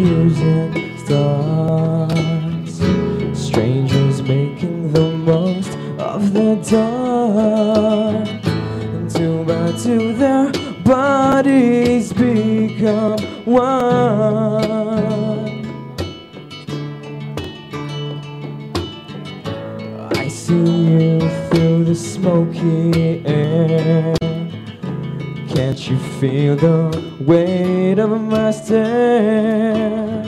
music starts. Strangers making the most of the dark. And two by two, their bodies become one. I see you through the smoky air. Can't you feel the way? Weight of my stare?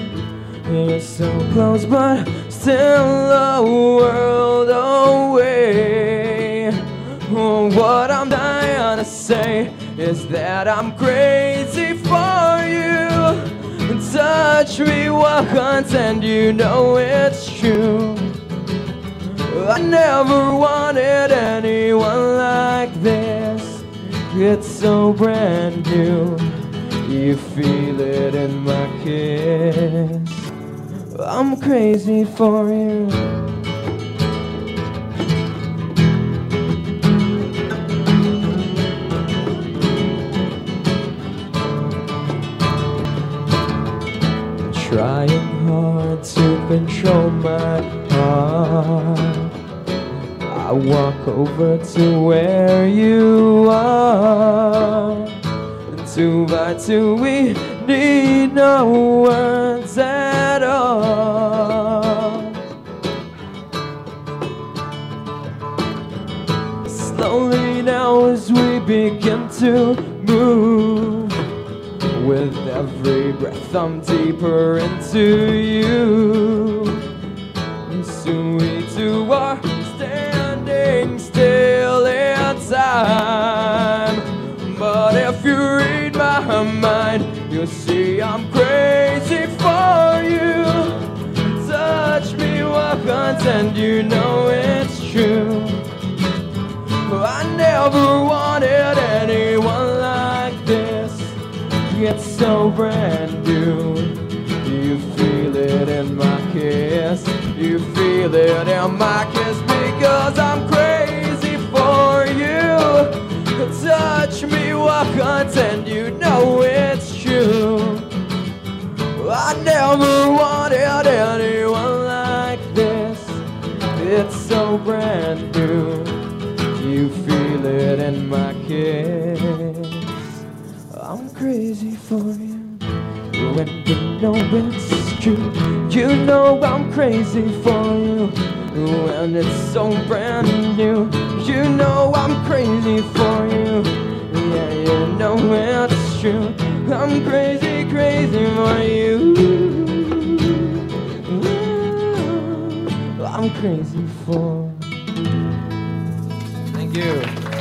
You're so close, but still a world away. Oh, what I'm dying to say is that I'm crazy for you. Touch me once, and you know it's true. I never wanted anyone like this. It's so brand new. You feel it in my kiss. I'm crazy for you. Trying hard to control my heart. I walk over to where you are. Two by two, we need no words at all. Slowly now, as we begin to move, with every breath, I'm deeper into you. And soon we two see I'm crazy for you. Touch me once, and you know it's true. I never wanted anyone like this. It's so brand new. You feel it in my kiss. You feel it in my Never wanted anyone like this. It's so brand new. You feel it in my kiss. I'm crazy for you. When you know it's true, you know I'm crazy for you. When it's so brand new, you know I'm crazy for you. Yeah, you know it's true. I'm crazy, crazy for you. Ooh, I'm crazy for. Thank you.